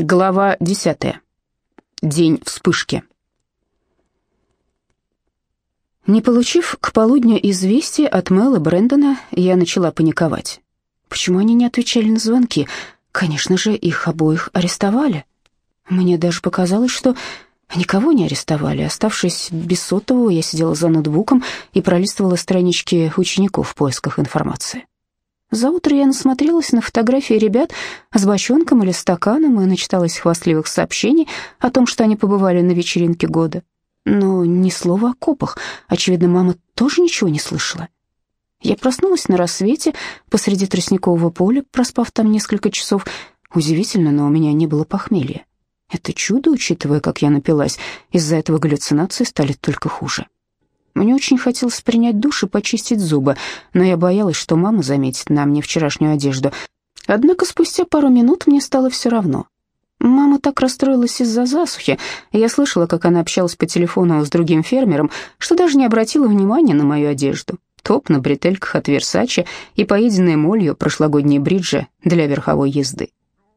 Глава 10. День вспышки. Не получив к полудню известия от Мэл и Брэндона, я начала паниковать. Почему они не отвечали на звонки? Конечно же, их обоих арестовали. Мне даже показалось, что никого не арестовали. Оставшись без сотового, я сидела за ноутбуком и пролистывала странички учеников в поисках информации. За утро я насмотрелась на фотографии ребят с бочонком или стаканом и начиталась хвастливых сообщений о том, что они побывали на вечеринке года. Но ни слова о копах. Очевидно, мама тоже ничего не слышала. Я проснулась на рассвете посреди тростникового поля, проспав там несколько часов. Удивительно, но у меня не было похмелья. Это чудо, учитывая, как я напилась. Из-за этого галлюцинации стали только хуже. Мне очень хотелось принять душ и почистить зубы, но я боялась, что мама заметит на мне вчерашнюю одежду. Однако спустя пару минут мне стало все равно. Мама так расстроилась из-за засухи, я слышала, как она общалась по телефону с другим фермером, что даже не обратила внимания на мою одежду. Топ на бретельках от Версачи и поеденные молью прошлогодние бриджи для верховой езды.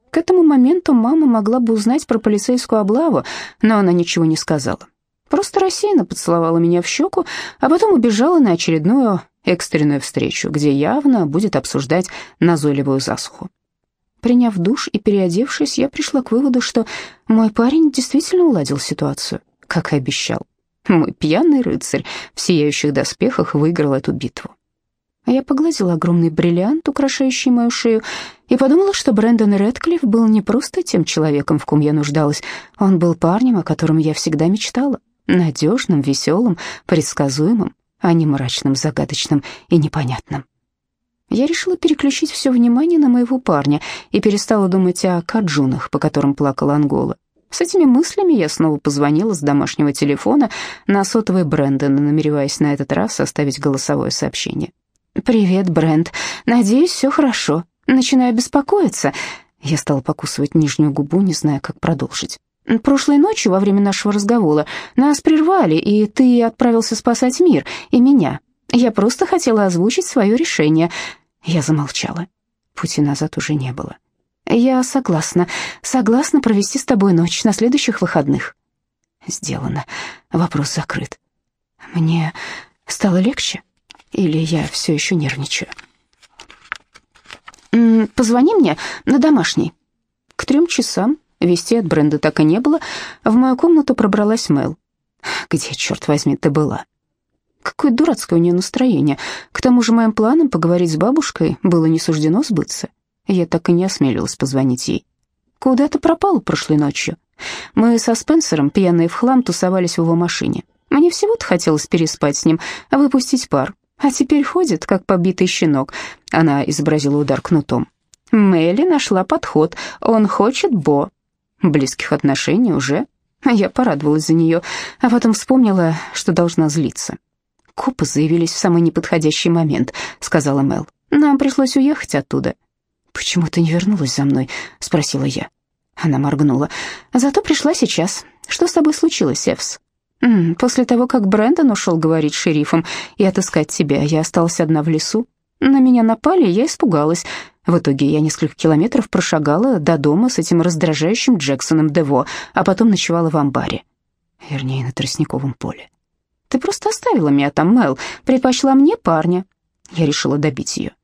К этому моменту мама могла бы узнать про полицейскую облаву, но она ничего не сказала. Просто рассеянно поцеловала меня в щеку, а потом убежала на очередную экстренную встречу, где явно будет обсуждать назойливую засуху. Приняв душ и переодевшись, я пришла к выводу, что мой парень действительно уладил ситуацию, как и обещал. Мой пьяный рыцарь в сияющих доспехах выиграл эту битву. Я погладила огромный бриллиант, украшающий мою шею, и подумала, что Брэндон Рэдклифф был не просто тем человеком, в ком я нуждалась, он был парнем, о котором я всегда мечтала надежным, веселым, предсказуемым, а не мрачным, загадочным и непонятным. Я решила переключить все внимание на моего парня и перестала думать о каджунах, по которым плакала Ангола. С этими мыслями я снова позвонила с домашнего телефона на сотовый Брэндона, намереваясь на этот раз оставить голосовое сообщение. «Привет, Брэнд. Надеюсь, все хорошо. Начинаю беспокоиться». Я стала покусывать нижнюю губу, не зная, как продолжить. Прошлой ночью, во время нашего разговора, нас прервали, и ты отправился спасать мир и меня. Я просто хотела озвучить свое решение. Я замолчала. Пути назад уже не было. Я согласна, согласна провести с тобой ночь на следующих выходных. Сделано. Вопрос закрыт. Мне стало легче? Или я все еще нервничаю? Позвони мне на домашний. К трем часам Вести от Бренда так и не было. В мою комнату пробралась Мэл. «Где, черт возьми, ты была?» Какое дурацкое у нее настроение. К тому же моим планам поговорить с бабушкой было не суждено сбыться. Я так и не осмелилась позвонить ей. «Куда ты пропала прошлой ночью?» Мы со Спенсером, пьяные в хлам, тусовались в его машине. Мне всего-то хотелось переспать с ним, выпустить пар. А теперь ходит, как побитый щенок. Она изобразила удар кнутом. Мелли нашла подход. Он хочет Бо близких отношений уже. Я порадовалась за нее, а потом вспомнила, что должна злиться. «Копы заявились в самый неподходящий момент», — сказала Мел. «Нам пришлось уехать оттуда». «Почему ты не вернулась за мной?» — спросила я. Она моргнула. «Зато пришла сейчас. Что с тобой случилось, Эвс?» «После того, как Брэндон ушел говорить шерифом и отыскать тебя, я осталась одна в лесу. На меня напали, я испугалась. В итоге я несколько километров прошагала до дома с этим раздражающим Джексоном Дево, а потом ночевала в амбаре. Вернее, на тростниковом поле. «Ты просто оставила меня там, Мэл, предпочла мне парня». Я решила добить ее.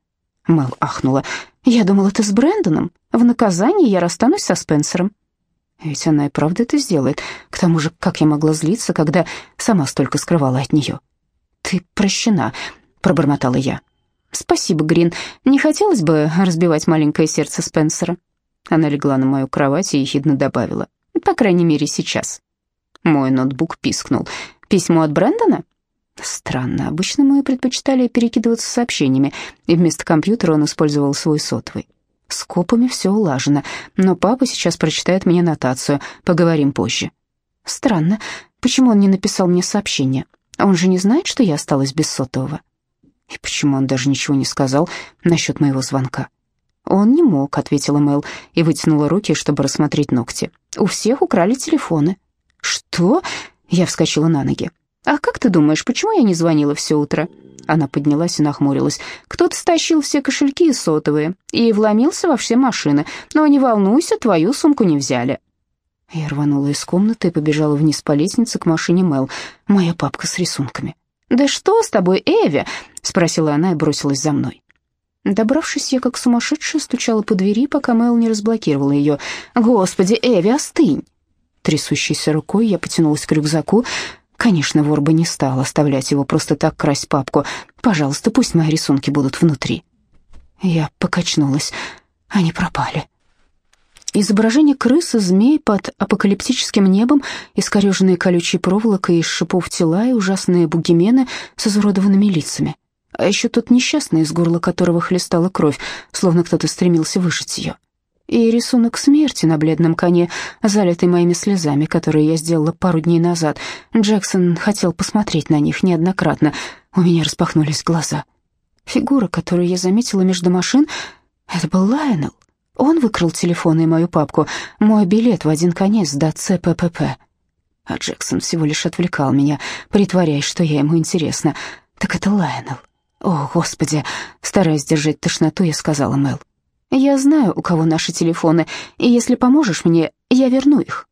Мэл ахнула. «Я думала, ты с Брэндоном. В наказание я расстанусь со Спенсером». Ведь она и правда это сделает. К тому же, как я могла злиться, когда сама столько скрывала от нее? «Ты прощена», — пробормотала я. «Спасибо, Грин. Не хотелось бы разбивать маленькое сердце Спенсера». Она легла на мою кровать и ехидно добавила. «По крайней мере, сейчас». Мой ноутбук пискнул. «Письмо от Брэндона?» Странно, обычно мы предпочитали перекидываться сообщениями, и вместо компьютера он использовал свой сотовый. С копами все улажено, но папа сейчас прочитает мне нотацию, поговорим позже. Странно, почему он не написал мне сообщение? Он же не знает, что я осталась без сотового. И почему он даже ничего не сказал насчет моего звонка? «Он не мог», — ответила Мэл и вытянула руки, чтобы рассмотреть ногти. «У всех украли телефоны». «Что?» — я вскочила на ноги. «А как ты думаешь, почему я не звонила все утро?» Она поднялась и нахмурилась. «Кто-то стащил все кошельки и сотовые и вломился во все машины. Но не волнуйся, твою сумку не взяли». Я рванула из комнаты и побежала вниз по лестнице к машине Мел. Моя папка с рисунками. «Да что с тобой, Эви?» — спросила она и бросилась за мной. Добравшись, я как сумасшедшая стучала по двери, пока Мэл не разблокировала ее. «Господи, Эви, остынь!» Трясущейся рукой я потянулась к рюкзаку. Конечно, вор бы не стал оставлять его просто так красть папку. Пожалуйста, пусть мои рисунки будут внутри. Я покачнулась. Они пропали. Изображение крысы, змей под апокалиптическим небом, искореженные колючей проволокой из шипов тела и ужасные бугимены с изуродованными лицами. А еще тот несчастный, из горла которого хлестала кровь, словно кто-то стремился выжать ее. И рисунок смерти на бледном коне, залитый моими слезами, которые я сделала пару дней назад. Джексон хотел посмотреть на них неоднократно. У меня распахнулись глаза. Фигура, которую я заметила между машин, это был Лайонел. Он выкрал телефон и мою папку, мой билет в один конец до ЦППП. А Джексон всего лишь отвлекал меня, притворяясь, что я ему интересна. Так это Лайонел. «О, Господи!» Стараясь держать тошноту, я сказала Мэл. «Я знаю, у кого наши телефоны, и если поможешь мне, я верну их».